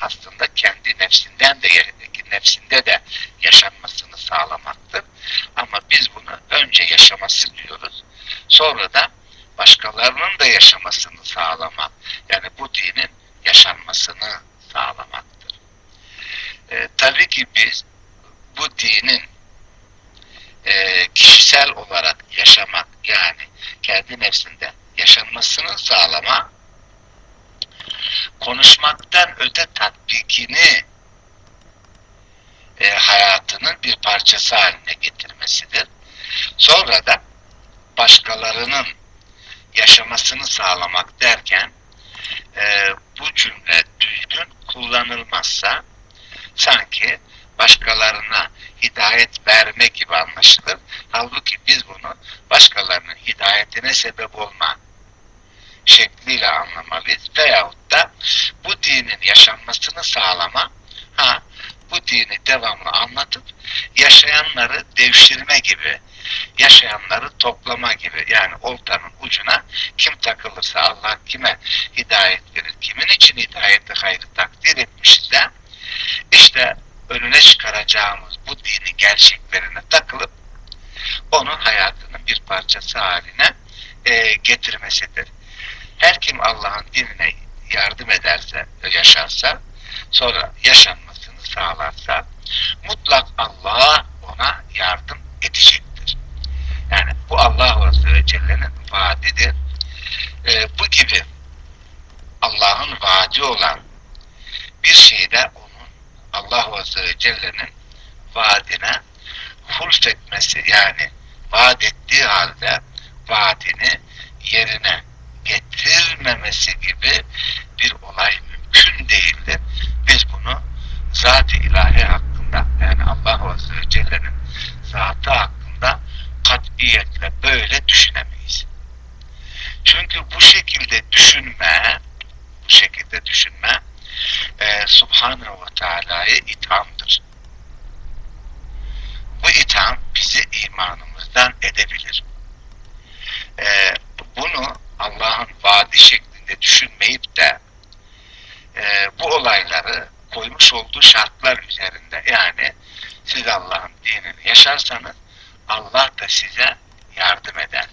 aslında kendi nefsinden de nefsinde de yaşanmasını sağlamaktır. Ama biz bunu önce yaşaması diyoruz. Sonra da başkalarının da yaşamasını sağlamak. Yani bu dinin yaşanmasını sağlamaktır. E, tabii ki biz bu dinin e, kişisel olarak yaşamak yani kendi nefsinde yaşanmasını sağlama konuşmaktan öte tatbikini e, hayatının bir parçası haline getirmesidir. Sonra da başkalarının yaşamasını sağlamak derken e, bu cümle düzgün kullanılmazsa sanki başkalarına hidayet verme gibi anlaşılır. Halbuki biz bunu başkalarının hidayetine sebep olma şekliyle anlamalıyız. Veyahut da bu dinin yaşanmasını sağlama, ha bu dini devamlı anlatıp yaşayanları devşirme gibi, yaşayanları toplama gibi yani oltanın ucuna kim takılırsa Allah kime hidayet verir, kimin için hidayeti hayrı takdir etmişse işte önüne çıkaracağımız bu dini gerçeklerine takılıp onu hayatının bir parçası haline e, getirmesidir. Her kim Allah'ın dinine yardım ederse, yaşarsa, sonra yaşanmasını sağlarsa, mutlak Allah ona yardım edecektir. Yani bu Allah Azze ve Celle'nin vaadidir. E, bu gibi Allah'ın vaadi olan bir şeyde onun Allah Azze ve Celle'nin vaadine hulfetmesi yani vaat ettiği halde vaadini yerine getirmemesi gibi bir olay mümkün değildir. Biz bunu zat-ı ilahi hakkında yani Allah Azze ve Celle'nin zatı hakkında katiyetle böyle düşünemeyiz. Çünkü bu şekilde düşünme bu şekilde düşünme e, Subhanahu ve Teala'ya ithamdır. Bu itham bizi imanımızdan edebilir. E, bunu Allah'ın vaadi şeklinde düşünmeyip de e, bu olayları koymuş olduğu şartlar üzerinde yani siz Allah'ın dinini yaşarsanız Allah da size yardım eder.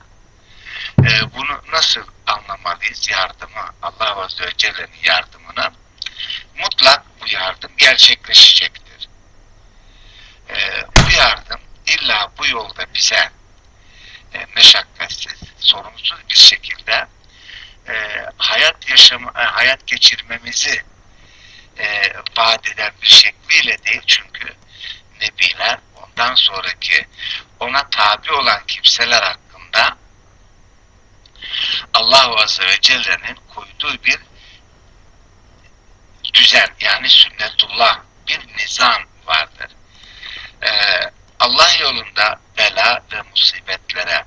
E, bunu nasıl anlamalıyız yardımı Allah Azze ve Celle'nin yardımını mutlak bu yardım gerçekleşecektir. E, bu yardım illa bu yolda bize e, meşakkatsiz, sorunsuz bir şekilde e, hayat yaşamı, e, hayat geçirmemizi e, vaat eden bir şekliyle değil çünkü Nebiler ondan sonraki ona tabi olan kimseler hakkında Allah Azze ve Celle'nin koyduğu bir düzen yani sünnetullah bir nizam vardır. Ee, Allah yolunda bela ve musibetlere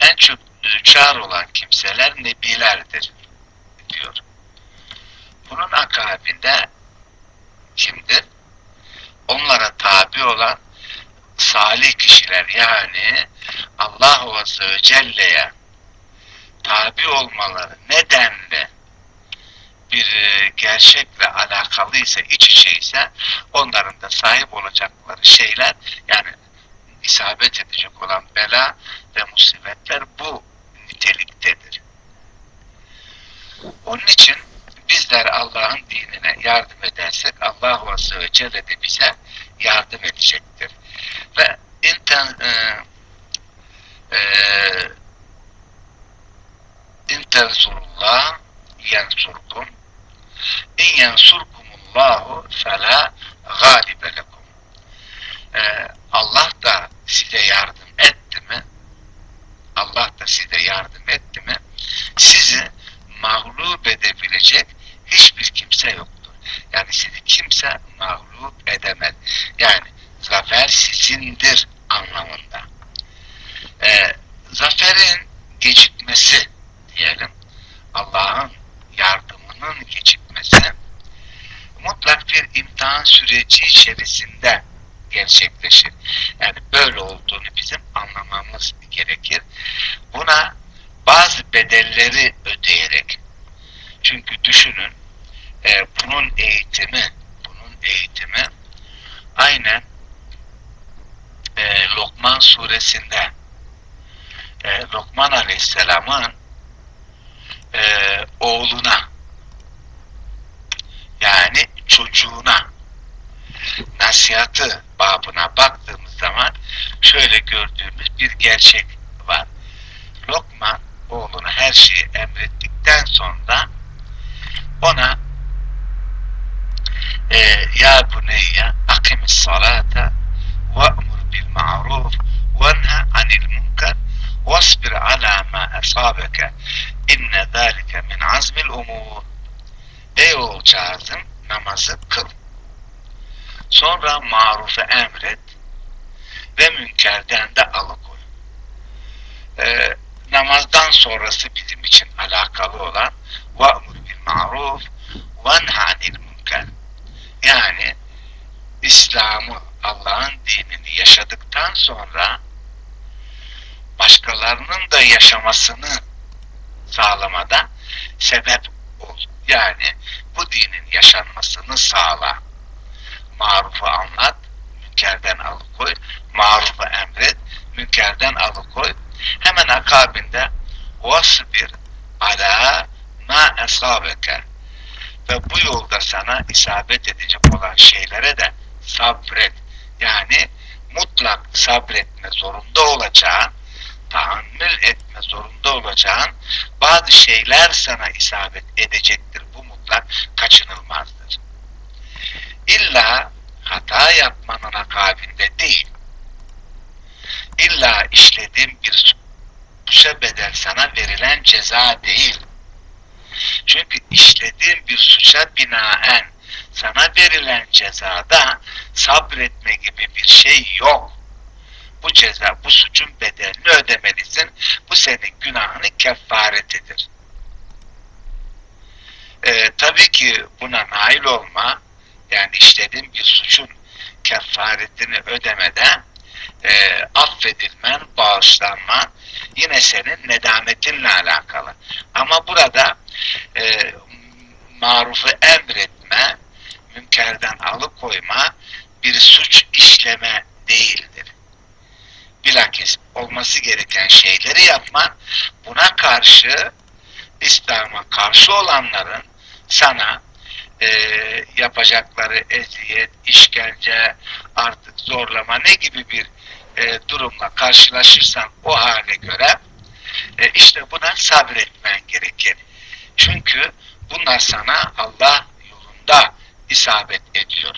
en çok düçar olan kimseler nebilerdir diyor. Bunun akabinde kimdir? Onlara tabi olan salih kişiler yani Allah Azze ve Celle'ye tabi olmaları nedenle bir e, gerçekle alakalıysa, iç içe ise onların da sahip olacakları şeyler yani isabet edecek olan bela ve musibetler bu niteliktedir. Onun için bizler Allah'ın dinine yardım edersek Allah Azze ve Celle de bize yardım edecektir. Ve inten e, e, intensurullah yensurkum in yensurkumullahu fela galibe lekum ee, Allah da size yardım etti mi Allah da size yardım etti mi sizi mağlup edebilecek hiçbir kimse yoktur. Yani sizi kimse mağlup edemez. Yani zafer sizindir anlamında. Ee, zaferin gecikmesi diyelim Allah'ın yardımının gecikmesi mutlak bir imtihan süreci içerisinde gerçekleşir. Yani böyle olduğunu bizim anlamamız gerekir. Buna bazı bedelleri çünkü düşünün e, bunun eğitimi bunun eğitimi aynen e, Lokman suresinde e, Lokman aleyhisselamın e, oğluna yani çocuğuna nasihatı babına baktığımız zaman şöyle gördüğümüz bir gerçek var. Lokman oğluna her şeyi emrettikten sonra ona e, ya buneyye akimis salata ve'mur bil ma'ruf venha anil munkar vasbir ala ma asabeke inne zâlike min azmil umur. Ey oğulcağızım namazı kıl. Sonra marufu emret ve münkerden de alıkoy. Ee, namazdan sonrası bizim için alakalı olan ma'ruf venha anil münker yani İslam'ı Allah'ın dinini yaşadıktan sonra başkalarının da yaşamasını sağlamada sebep ol. Yani bu dinin yaşanmasını sağla. Marufu anlat, münkerden alıkoy, marufu emret, münkerden alıkoy. Hemen akabinde vasbir ala ma esabeke ve bu yolda sana isabet edecek olan şeylere de sabret. Yani mutlak sabretme zorunda olacağın, tahammül etme zorunda olacağın bazı şeyler sana isabet edecektir. Bu mutlak kaçınılmazdır. İlla hata yapmanın akabinde değil, illa işlediğin bir suça bedel sana verilen ceza değil. Çünkü işlediğin bir suça binaen sana verilen cezada sabretme gibi bir şey yok. Bu ceza, bu suçun bedelini ödemelisin. Bu senin günahının kefaretidir. Ee, tabii ki buna nail olma, yani işlediğin bir suçun kefaretini ödemeden e, affedilmen, bağışlanman yine senin nedametinle alakalı. Ama burada e, marufu emretme, münkerden alıkoyma bir suç işleme değildir. Bilakis olması gereken şeyleri yapman, buna karşı İslam'a karşı olanların sana e, yapacakları eziyet, işkence, artık zorlama ne gibi bir e, durumla karşılaşırsan o hale göre e, işte buna sabretmen gerekir. Çünkü bunlar sana Allah yolunda isabet ediyor.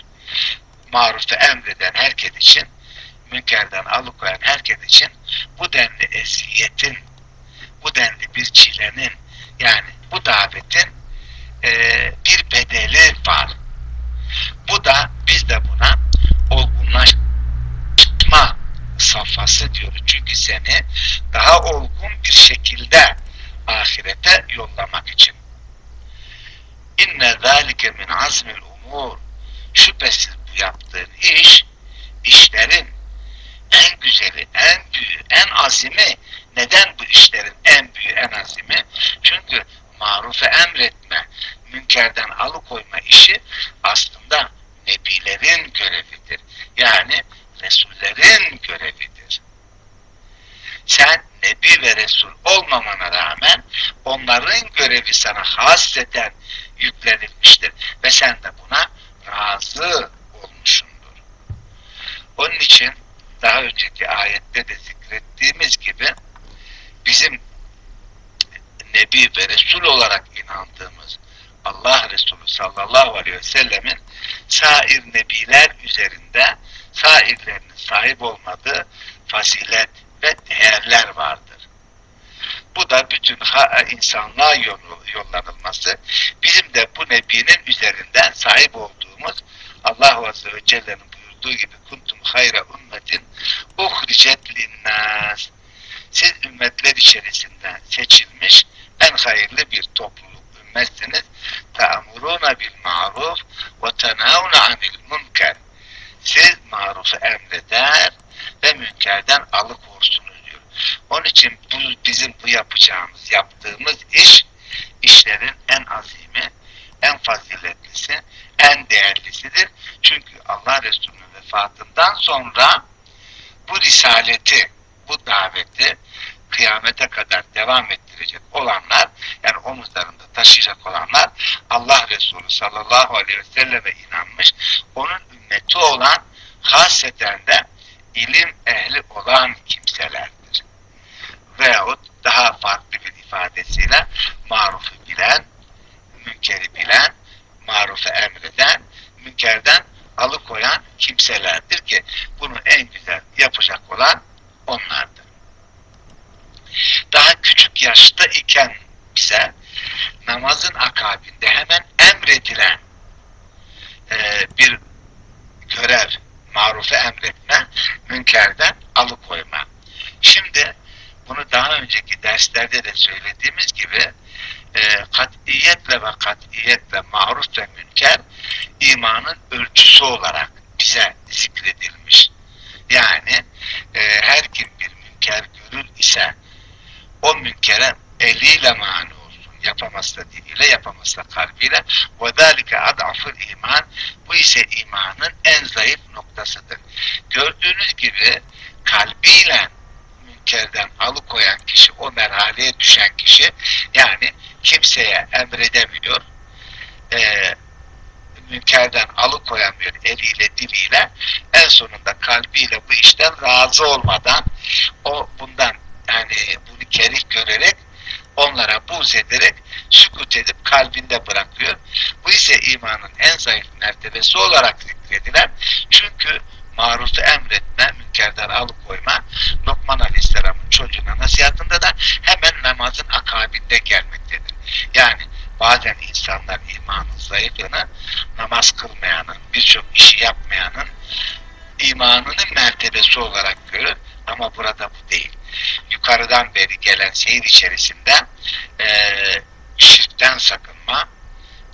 Marufu emreden herkes için, münkerden alıkoyan herkes için bu denli eziyetin, bu denli bir çilenin, yani bu davetin e, bir bedeli var. Bu da biz de buna olgunlaşma safhası diyoruz. Çünkü seni daha olgun bir şekilde ahirete yollamak için. İnne zâlike min azmil umur şüphesiz bu yaptığın iş işlerin en güzeli, en büyüğü, en azimi neden bu işlerin en büyüğü, en azimi? Çünkü marufu emretme, münkerden alıkoyma işi aslında nebilerin görevidir. Yani Resullerin görevidir. Sen Nebi ve Resul olmamana rağmen onların görevi sana hasreten yüklenilmiştir. Ve sen de buna razı olmuşsundur. Onun için daha önceki ayette de zikrettiğimiz gibi bizim Nebi ve Resul olarak inandığımız Allah Resulü sallallahu aleyhi ve sellemin sair nebiler üzerinde sairlerinin sahip olmadığı fazilet ve değerler vardır. Bu da bütün insanlığa yollanılması, bizim de bu nebinin üzerinden sahip olduğumuz Allah Azze ve Celle'nin buyurduğu gibi kuntum hayra ümmetin uhricet linnas siz ümmetler içerisinden seçilmiş en hayırlı bir topluluk ümmetsiniz. Ta'muruna bil ma'ruf ve tenavna anil münker siz marufu emreder ve münkerden alıkorsunuz diyor. Onun için bu, bizim bu yapacağımız, yaptığımız iş, işlerin en azimi, en faziletlisi, en değerlisidir. Çünkü Allah Resulü'nün vefatından sonra bu risaleti, bu daveti kıyamete kadar devam ettirecek olanlar, yani omuzlarında taşıyacak olanlar Allah Resulü sallallahu aleyhi ve selleme inanmış, onun ümmeti olan haseten de ilim ehli olan kimselerdir. Veyahut daha farklı bir ifadesiyle marufu bilen, münkeri bilen, marufu emreden, münkerden alıkoyan kimselerdir ki bunu en güzel yapacak olan onlardır. Daha küçük yaşta iken bize namazın akabinde hemen emredilen e, bir görev, marufu emretme, münkerden alıkoyma. Şimdi bunu daha önceki derslerde de söylediğimiz gibi e, katiyetle ve katiyetle maruf ve münker imanın ölçüsü olarak bize zikredilmiş. Yani e, her kim bir münker görür ise o münkere eliyle mani olsun. Yapamazsa diliyle, yapamazsa kalbiyle. وَذَٰلِكَ اَدْعَفُ iman Bu ise imanın en zayıf noktasıdır. Gördüğünüz gibi kalbiyle münkerden alıkoyan kişi, o merhaleye düşen kişi, yani kimseye emredemiyor, e, münkerden alıkoyamıyor eliyle, diliyle, en sonunda kalbiyle bu işten razı olmadan, o bundan yani bunu kerih görerek onlara buz ederek sükut edip kalbinde bırakıyor. Bu ise imanın en zayıf mertebesi olarak zikredilen çünkü marufu emretme, münkerden alıkoyma Lokman Aleyhisselam'ın çocuğuna nasihatında da hemen namazın akabinde gelmektedir. Yani bazen insanlar imanın zayıflığını namaz kılmayanın, birçok işi yapmayanın imanının mertebesi olarak görür ama burada bu değil yukarıdan beri gelen seyir içerisinde e, şirkten sakınma,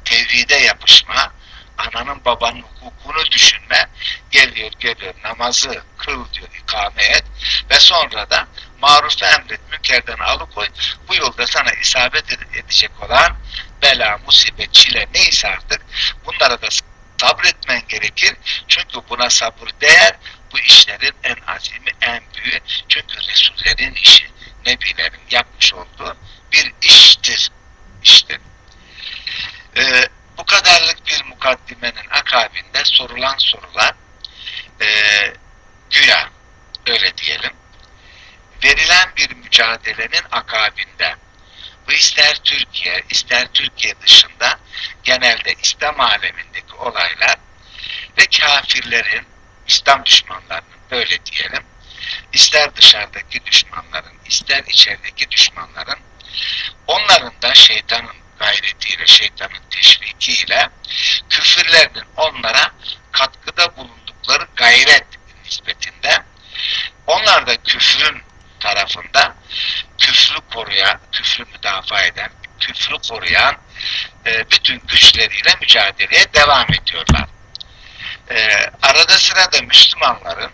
tevhide yapışma, ananın babanın hukukunu düşünme, geliyor geliyor namazı kıl diyor ikame et ve sonra da marufta emret münkerden alıkoy bu yolda sana isabet edecek olan bela, musibet, çile neyse artık bunlara da sabretmen gerekir. Çünkü buna sabır değer. Bu işlerin en azimi, en büyüğü. Çünkü Resullerin işi, Nebilerin yapmış olduğu bir iştir. İşte. Ee, bu kadarlık bir mukaddimenin akabinde sorulan sorular e, güya öyle diyelim verilen bir mücadelenin akabinde bu ister Türkiye, ister Türkiye dışında genelde İslam alemindeki olaylar ve kafirlerin, İslam düşmanlarının böyle diyelim, ister dışarıdaki düşmanların, ister içerideki düşmanların, onların da şeytanın gayretiyle, şeytanın teşvikiyle küfürlerinin onlara katkıda bulundukları gayret nispetinde onlar da küfrün tarafında küfrü koruyan, küfrü müdafaa eden, küfrü koruyan e, bütün güçleriyle mücadeleye devam ediyorlar. Arada sırada Müslümanların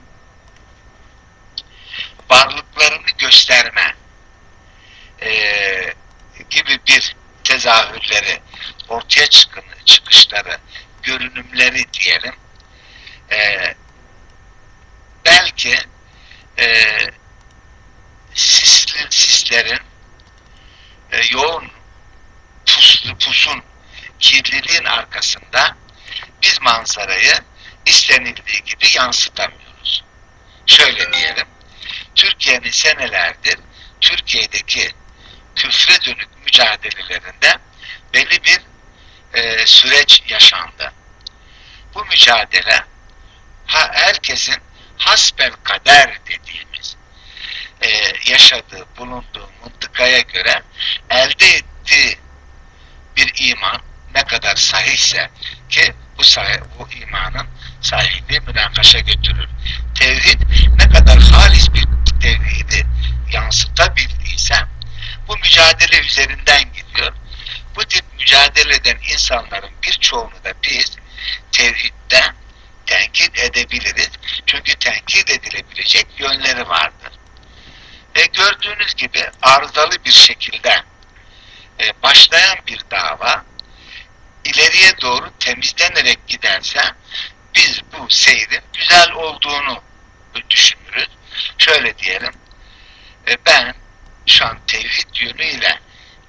varlıklarını gösterme e, gibi bir tezahürleri, ortaya çıkın, çıkışları, görünümleri diyelim, e, belki e, sisli, sislerin e, yoğun puslu pusun kirliliğin arkasında biz manzarayı istenildiği gibi yansıtamıyoruz. Şöyle diyelim, Türkiye'nin senelerdir Türkiye'deki küfre dönük mücadelelerinde belli bir e, süreç yaşandı. Bu mücadele ha, herkesin hasbel kader dediğimiz e, yaşadığı, bulunduğu mıntıkaya göre elde ettiği bir iman ne kadar sahihse ki bu, sahih, bu imanın sahibi münakaşa götürür. Tevhid ne kadar halis bir tevhidi yansıtabildiyse bu mücadele üzerinden gidiyor. Bu tip mücadele eden insanların birçoğunu da biz tevhidde tenkit edebiliriz. Çünkü tenkit edilebilecek yönleri vardır. Ve gördüğünüz gibi arızalı bir şekilde e, başlayan bir dava ileriye doğru temizlenerek giderse biz bu seyrin güzel olduğunu düşünürüz. şöyle diyelim e, ben şu an tevhid yönüyle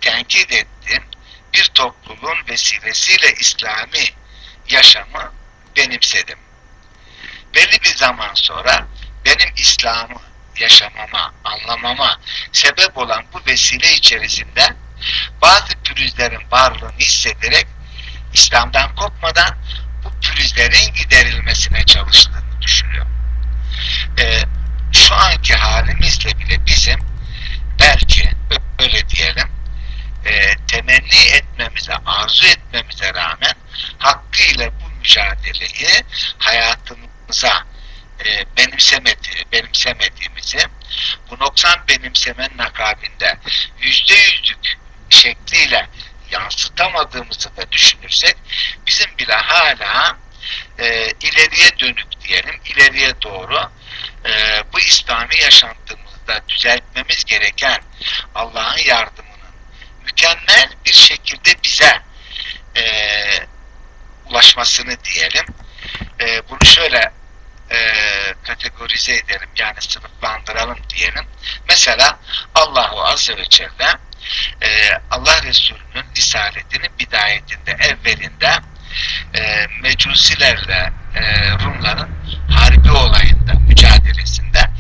tenkit ettiğim bir topluluğun vesilesiyle İslami yaşamı benimsedim. Belli bir zaman sonra benim İslam'ı yaşamama, anlamama sebep olan bu vesile içerisinde bazı pürüzlerin varlığını hissederek İslam'dan kopmadan bu pürüzlerin giderilmesine çalıştığını düşünüyorum. Ee, şu anki halimizle bile bizim belki öyle diyelim e, temenni etmemize, arzu etmemize rağmen hakkıyla bu mücadeleyi hayatımıza e, benimsemedi, benimsemediğimizi bu noksan benimsemenin akabinde yüzde yüzlük şekliyle yansıtamadığımızı da düşünürsek bizim bile hala e, ileriye dönük diyelim, ileriye doğru e, bu İslami yaşantımızda düzeltmemiz gereken Allah'ın yardımının mükemmel bir şekilde bize e, ulaşmasını diyelim. E, bunu şöyle e, kategorize edelim yani sınıflandıralım diyelim. Mesela Allahu Azze ve Celle e, Allah Resulü'nün risaletinin bidayetinde, evvelinde e, mecusilerle e, Rumların harbi olayında, mücadelesinde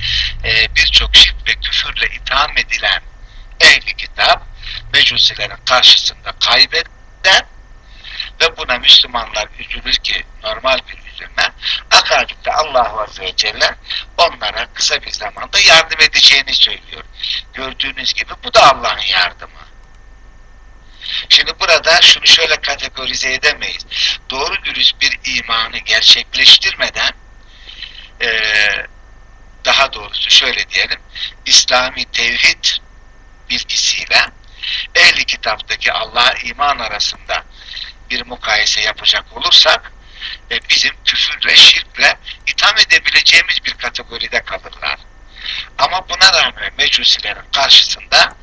e, birçok şirk ve küfürle itham edilen ehli kitap mecusilerin karşısında kaybeden ve buna Müslümanlar üzülür ki normal bir üzülme akabinde Allah Azze Celle onlara kısa bir zamanda yardım edeceğini söylüyor. Gördüğünüz gibi bu da Allah'ın yardımı. Şimdi burada şunu şöyle kategorize edemeyiz. Doğru dürüst bir imanı gerçekleştirmeden e, daha doğrusu şöyle diyelim İslami tevhid bilgisiyle ehli kitaptaki Allah'a iman arasında bir mukayese yapacak olursak e, bizim küfürle, şirkle itham edebileceğimiz bir kategoride kalırlar. Ama buna rağmen mecusilerin karşısında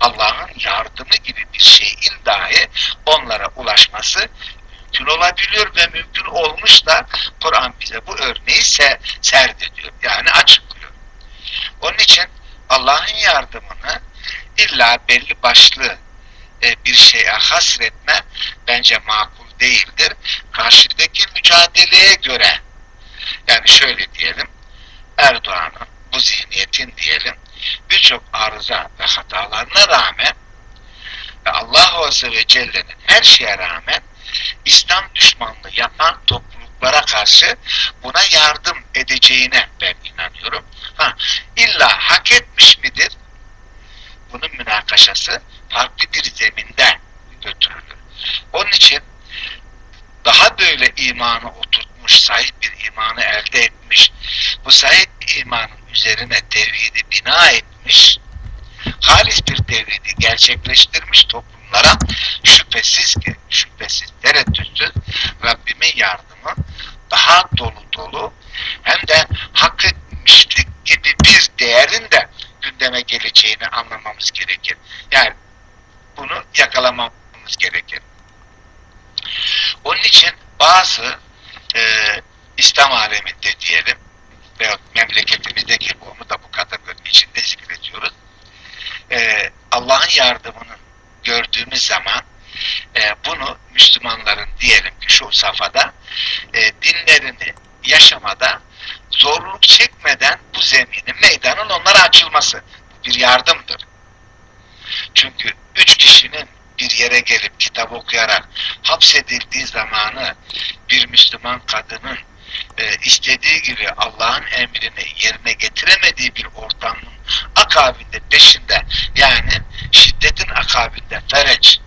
Allah'ın yardımı gibi bir şeyin dahi onlara ulaşması mümkün olabiliyor ve mümkün olmuş da Kur'an bize bu örneği se serdediyor. Yani açıklıyor. Onun için Allah'ın yardımını illa belli başlı e, bir şeye hasretme bence makul değildir. Karşıdaki mücadeleye göre yani şöyle diyelim Erdoğan'ın bu zihniyetin diyelim birçok arıza ve hatalarına rağmen ve Allah Azze ve Celle'nin her şeye rağmen İslam düşmanlığı yapan topluluklara karşı buna yardım edeceğine ben inanıyorum. Ha, illa hak etmiş midir? Bunun münakaşası farklı bir zeminde götürülür. Onun için daha böyle imanı oturtmuş, sahip bir imanı elde etmiş, bu sahip imanın üzerine tevhidi bina etmiş, halis bir tevhidi gerçekleştirmiş toplumlara şüphesiz ki, şüphesiz, tereddütsüz Rabbimin yardımı daha dolu dolu hem de hak etmişlik gibi bir değerin de gündeme geleceğini anlamamız gerekir. Yani bunu yakalamamız gerekir. Onun için bazı e, İslam aleminde diyelim veya memleketimizdeki onu da bu kategorinin içinde zikrediyoruz. E, Allah'ın yardımını gördüğümüz zaman e, bunu Müslümanların diyelim ki şu safhada e, dinlerini yaşamada zorluk çekmeden bu zeminin meydanın onlara açılması bir yardımdır. Çünkü üç kişinin bir yere gelip kitap okuyarak hapsedildiği zamanı bir Müslüman kadının e, istediği gibi Allah'ın emrini yerine getiremediği bir ortamın akabinde peşinde yani şiddetin akabinde fereç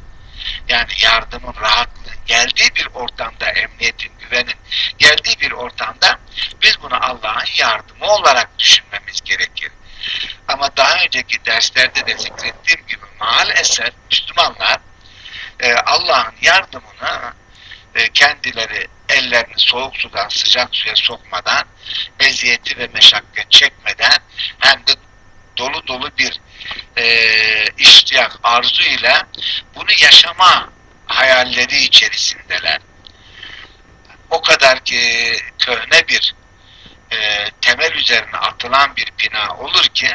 yani yardımın rahatlığın geldiği bir ortamda emniyetin güvenin geldiği bir ortamda biz bunu Allah'ın yardımı olarak düşünmemiz gerekir. Ama daha önceki derslerde de zikrettiğim gibi maalesef Müslümanlar e, Allah'ın yardımını e, kendileri ellerini soğuk sudan sıcak suya sokmadan eziyeti ve meşakkat çekmeden hem de dolu dolu bir e, iştiyak arzu ile bunu yaşama hayalleri içerisindeler. O kadar ki köhne bir e, temel üzerine atılan bir bina olur ki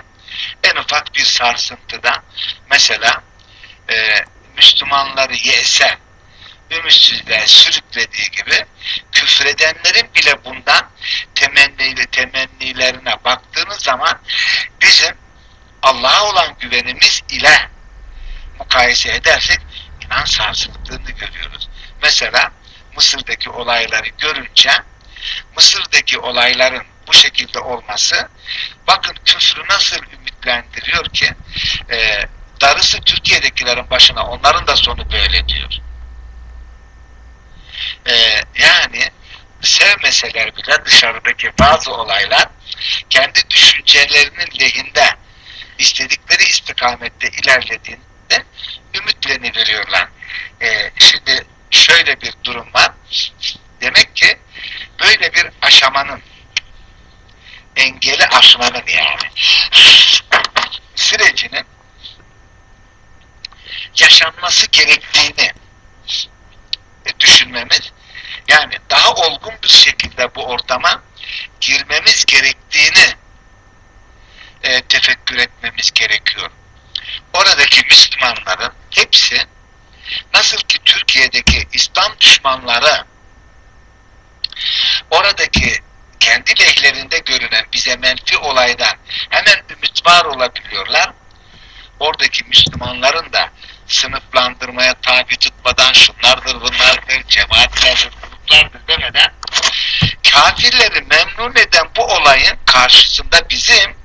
en ufak bir sarsıntıda mesela e, Müslümanları yese ümitsizliğe sürüklediği gibi küfredenlerin bile bundan temenni, temennilerine baktığınız zaman bizim Allah'a olan güvenimiz ile mukayese edersek inan sarsıldığını görüyoruz. Mesela Mısır'daki olayları görünce Mısır'daki olayların bu şekilde olması bakın küfrü nasıl ümitlendiriyor ki e, darısı Türkiye'dekilerin başına onların da sonu böyle diyor. E, yani sevmeseler bile dışarıdaki bazı olaylar kendi düşüncelerinin lehinde istedikleri istikamette ilerlediğinde ümitlerini veriyorlar. E, şimdi şöyle bir durum var. Demek ki böyle bir aşamanın engeli aşmanın yani sürecinin yaşanması gerektiğini düşünmemiz yani daha olgun bir şekilde bu ortama girmemiz gerektiğini e, tefekkür etmemiz gerekiyor. Oradaki Müslümanların hepsi nasıl ki Türkiye'deki İslam düşmanları oradaki kendi lehlerinde görünen bize menfi olaydan hemen ümit var olabiliyorlar. Oradaki Müslümanların da sınıflandırmaya tabi tutmadan şunlardır bunlardır, cemaatlerdir, gruplardır demeden kafirleri memnun eden bu olayın karşısında bizim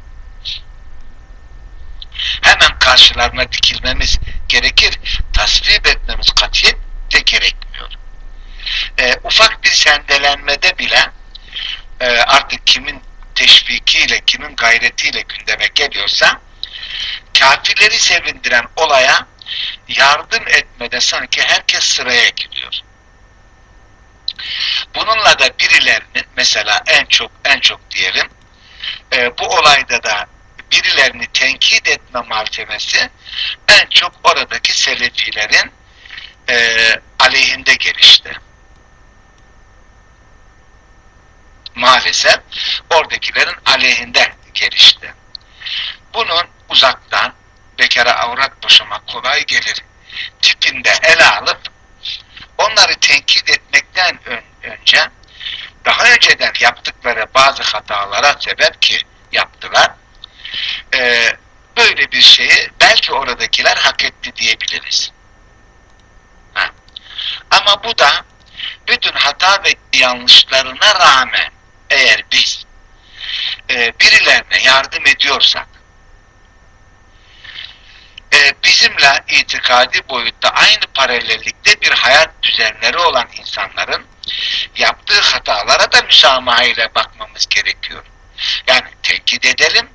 hemen karşılarına dikilmemiz gerekir. Tasvip etmemiz katiyetle gerekmiyor. E, ufak bir sendelenmede bile e, artık kimin teşvikiyle, kimin gayretiyle gündeme geliyorsa kafirleri sevindiren olaya yardım etmede sanki herkes sıraya gidiyor. Bununla da birilerinin mesela en çok en çok diyelim e, bu olayda da birilerini tenkit etme malzemesi en çok oradaki selefilerin e, aleyhinde gelişti. Maalesef oradakilerin aleyhinde gelişti. Bunun uzaktan bekara avrat boşamak kolay gelir. Tipinde ele alıp onları tenkit etmekten ön, önce daha önceden yaptıkları bazı hatalara sebep ki yaptılar. Ee, böyle bir şeyi belki oradakiler hak etti diyebiliriz. Ha. Ama bu da bütün hata ve yanlışlarına rağmen eğer biz e, birilerine yardım ediyorsak e, bizimle itikadi boyutta aynı paralellikte bir hayat düzenleri olan insanların yaptığı hatalara da müsamaha ile bakmamız gerekiyor. Yani tenkit edelim,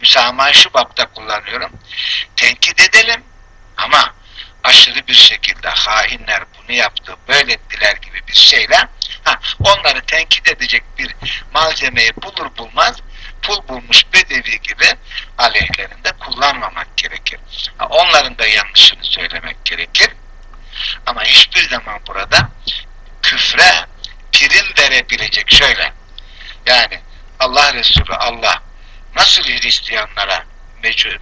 müsamahayı şu bapta kullanıyorum, tenkit edelim ama aşırı bir şekilde hainler bunu yaptı, böyle ettiler gibi bir şeyle ha, onları tenkit edecek bir malzemeyi bulur bulmaz pul bulmuş bedevi gibi aleyhlerinde kullanmamak gerekir. Onların da yanlışını söylemek gerekir. Ama hiçbir zaman burada küfre prim verebilecek şöyle yani Allah Resulü Allah nasıl Hristiyanlara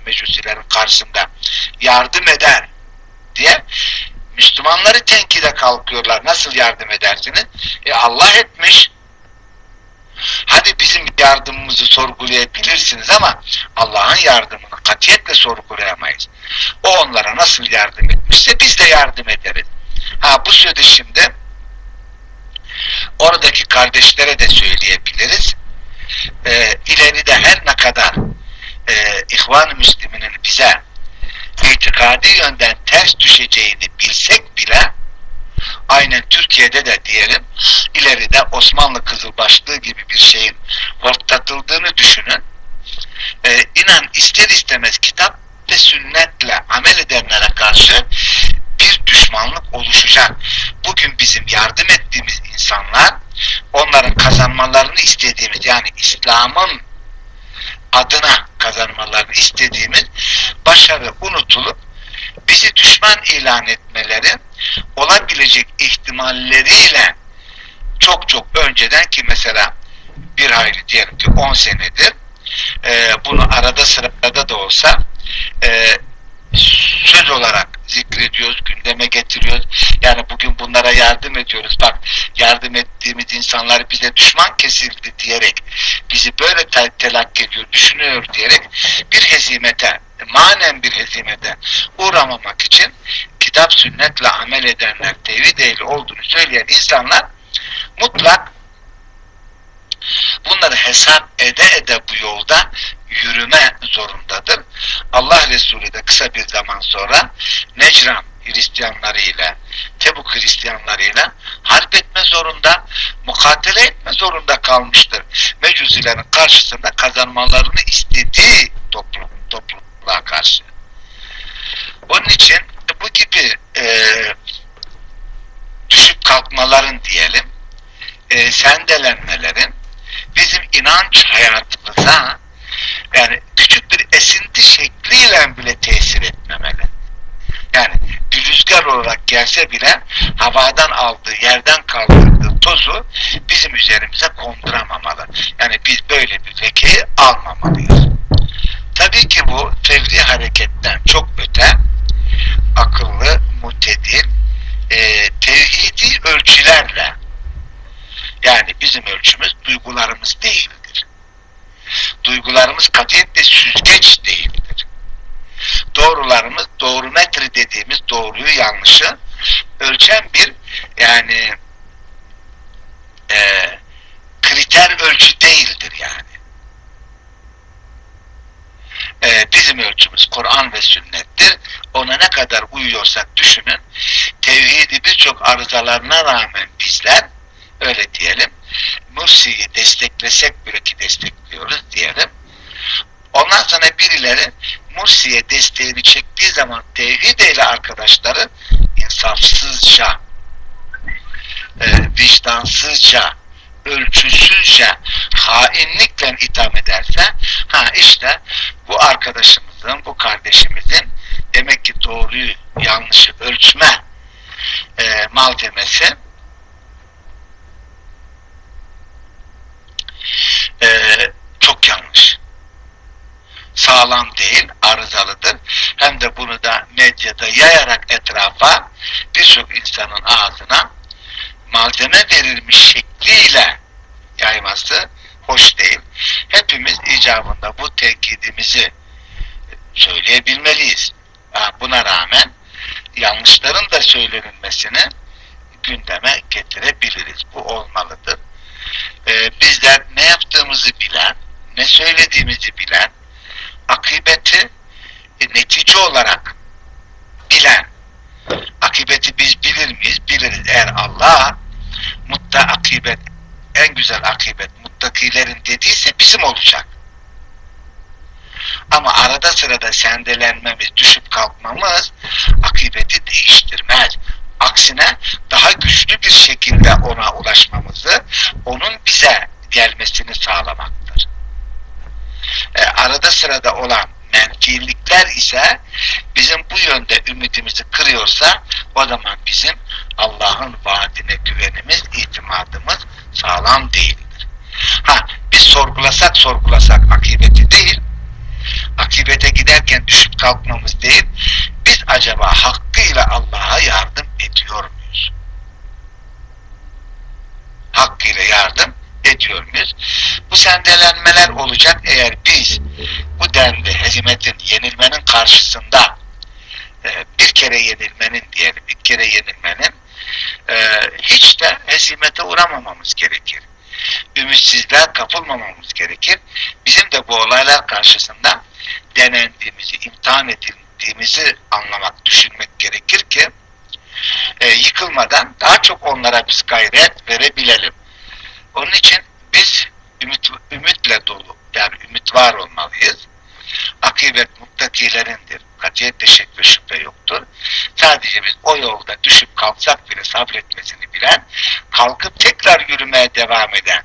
mecusilerin karşısında yardım eder diye Müslümanları tenkide kalkıyorlar. Nasıl yardım edersiniz? E Allah etmiş. Hadi bizim yardımımızı sorgulayabilirsiniz ama Allah'ın yardımını katiyetle sorgulayamayız. O onlara nasıl yardım etmişse biz de yardım ederiz. Ha bu sözü şimdi oradaki kardeşlere de söyleyebiliriz. Ee, ileride her ne kadar e, İhvan-ı Müslüminin bize itikadi yönden ters düşeceğini bilsek bile aynen Türkiye'de de diyelim ileride Osmanlı Kızılbaşlığı gibi bir şeyin hortlatıldığını düşünün. Ee, inan ister istemez kitap ve sünnetle amel edenlere karşı bir düşmanlık oluşacak. Bugün bizim yardım ettiğimiz insanlar onların kazanmalarını istediğimiz yani İslam'ın adına kazanmalarını istediğimiz başarı unutulup bizi düşman ilan etmeleri olabilecek ihtimalleriyle çok çok önceden ki mesela bir hayli diyelim ki 10 senedir e, bunu arada sırada da olsa e, söz olarak zikrediyoruz, gündeme getiriyoruz. Yani bugün bunlara yardım ediyoruz. Bak yardım ettiğimiz insanlar bize düşman kesildi diyerek bizi böyle tel telakki ediyor, düşünüyor diyerek bir hezimete, manen bir hezimete uğramamak için kitap sünnetle amel edenler, tevhid ehli olduğunu söyleyen insanlar mutlak bunları hesap ede ede bu yolda yürüme zorundadır. Allah Resulü de kısa bir zaman sonra Necran Hristiyanlarıyla, Tebuk Hristiyanlarıyla harp etme zorunda, mukatele etme zorunda kalmıştır. Mecusilerin karşısında kazanmalarını istediği toplum, topluluğa karşı. Onun için bu gibi e, düşüp kalkmaların diyelim, e, sendelenmelerin bizim inanç hayatımıza yani küçük bir esinti şekliyle bile tesir etmemeli. Yani bir rüzgar olarak gelse bile havadan aldığı, yerden kaldırdığı tozu bizim üzerimize konduramamalı. Yani biz böyle bir lekeyi almamalıyız. Tabii ki bu fevri hareketten çok öte akıllı, mutedil, e, tevhidi ölçülerle yani bizim ölçümüz duygularımız değildir. Duygularımız katiyetle süzgeç değildir. Doğrularımız doğru metre dediğimiz doğruyu yanlışı ölçen bir yani e, kriter ölçü değildir yani. E, bizim ölçümüz Kur'an ve sünnettir. Ona ne kadar uyuyorsak düşünün. Tevhidi birçok arızalarına rağmen bizler öyle diyelim. Mursi'yi desteklesek bile ki destekliyoruz diyelim. Ondan sonra birileri Mursi'ye desteğini çektiği zaman tevhid eyle arkadaşları insafsızca, e, vicdansızca, ölçüsüzce, hainlikle itham ederse, ha işte bu arkadaşımızın, bu kardeşimizin demek ki doğruyu, yanlışı ölçme e, malzemesi e, çok yanlış. Sağlam değil, arızalıdır. Hem de bunu da medyada yayarak etrafa birçok insanın ağzına malzeme verilmiş şekliyle yayması hoş değil. Hepimiz icabında bu tenkidimizi söyleyebilmeliyiz. Buna rağmen yanlışların da söylenilmesini gündeme getirebiliriz. Bu olmalıdır e, bizler ne yaptığımızı bilen, ne söylediğimizi bilen, akıbeti e, netice olarak bilen, akıbeti biz bilir miyiz? Biliriz. Eğer Allah mutta akibet, en güzel akibet muttakilerin dediyse bizim olacak. Ama arada sırada sendelenmemiz, düşüp kalkmamız akıbeti değiştirmez. Aksine daha güçlü bir şekilde ona ulaşmamızı, onun bize gelmesini sağlamaktır. E, arada sırada olan menfiilikler ise bizim bu yönde ümidimizi kırıyorsa o zaman bizim Allah'ın vaadine güvenimiz, itimadımız sağlam değildir. Ha biz sorgulasak sorgulasak akibeti değil, akibete giderken düşüp kalkmamız değil, biz acaba hakkıyla Allah'a yardım ediyor muyuz? Hakkıyla yardım ediyor muyuz? Bu sendelenmeler olacak eğer biz bu denli hezimetin, yenilmenin karşısında e, bir kere yenilmenin diyelim, bir kere yenilmenin e, hiç de hezimete uğramamamız gerekir. Ümitsizliğe kapılmamamız gerekir. Bizim de bu olaylar karşısında denendiğimizi, imtihan edildiğimizi anlamak, düşünmek gerekir ki e, yıkılmadan daha çok onlara biz gayret verebilelim. Onun için biz ümit, ümitle dolu, yani ümit var olmalıyız. Akibet muttakilerindir. Katiyetle şek ve şüphe yoktur. Sadece biz o yolda düşüp kalksak bile sabretmesini bilen, kalkıp tekrar yürümeye devam eden,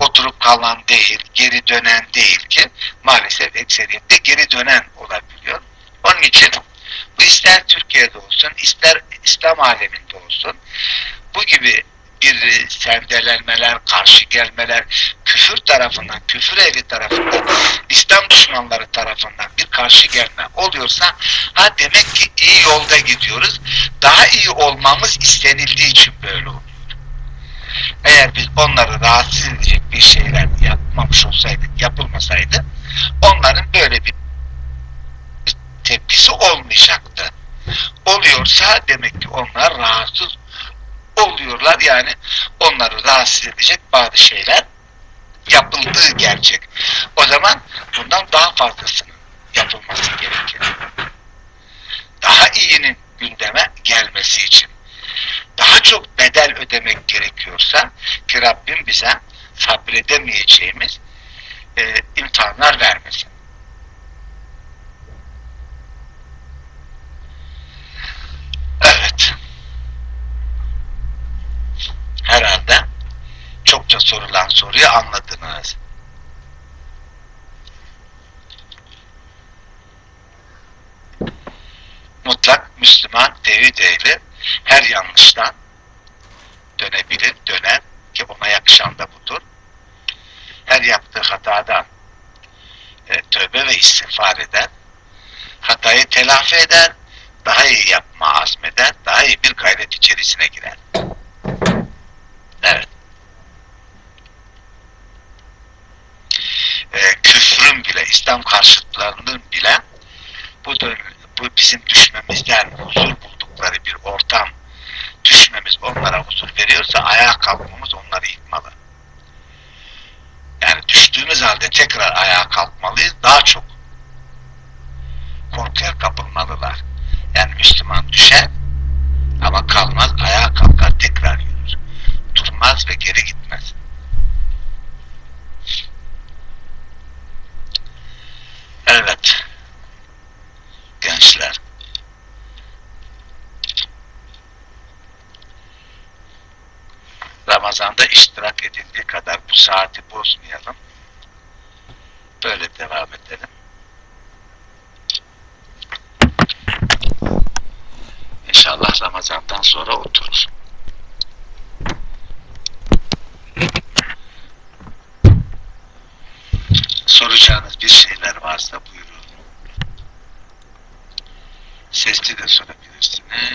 oturup kalan değil, geri dönen değil ki maalesef ekseriyette geri dönen olabiliyor. Onun için bu ister Türkiye'de olsun, ister İslam aleminde olsun bu gibi bir sendelenmeler, karşı gelmeler, küfür tarafından, küfür ehli tarafından, İslam düşmanları tarafından bir karşı gelme oluyorsa ha demek ki iyi yolda gidiyoruz. Daha iyi olmamız istenildiği için böyle oluyor. Eğer biz onları rahatsız edecek bir şeyler yapmamış olsaydık, yapılmasaydı onların böyle bir tepkisi olmayacaktı. Oluyorsa demek ki onlar rahatsız oluyorlar yani onları rahatsız edecek bazı şeyler yapıldığı gerçek. O zaman bundan daha fazlasının yapılması gerekir. Daha iyinin gündeme gelmesi için daha çok bedel ödemek gerekiyorsa ki Rabbim bize sabredemeyeceğimiz e, imtihanlar vermesin. Evet. Herhalde çokça sorulan soruyu anladınız. Mutlak Müslüman tevhid ehli her yanlıştan dönebilir, döner ki ona yakışan da budur. Her yaptığı hatadan e, tövbe ve istiğfar eder. Hatayı telafi eder, daha iyi yapma azmeder, daha iyi bir gayret içerisine girer. Evet. Küfrün bile, İslam karşıtlarının bile bu, bu bizim düşmemizden huzur buldukları bir ortam düşmemiz onlara huzur veriyorsa ayağa kalkmamız onları yıkmalı. Yani düştüğümüz halde tekrar ayağa kalkmalıyız. Daha çok korkuya kapılmalılar. Yani Müslüman düşer ama kalmaz, ayağa kalkar, tekrar yürür. Durmaz ve geri gitmez. Evet. Gençler. Ramazan'da iştirak edildiği kadar bu saati bozmayalım. Böyle devam edelim. İnşallah Ramazan'dan sonra oturur. Soracağınız bir şeyler varsa buyurun. Sesli de sorabilirsiniz.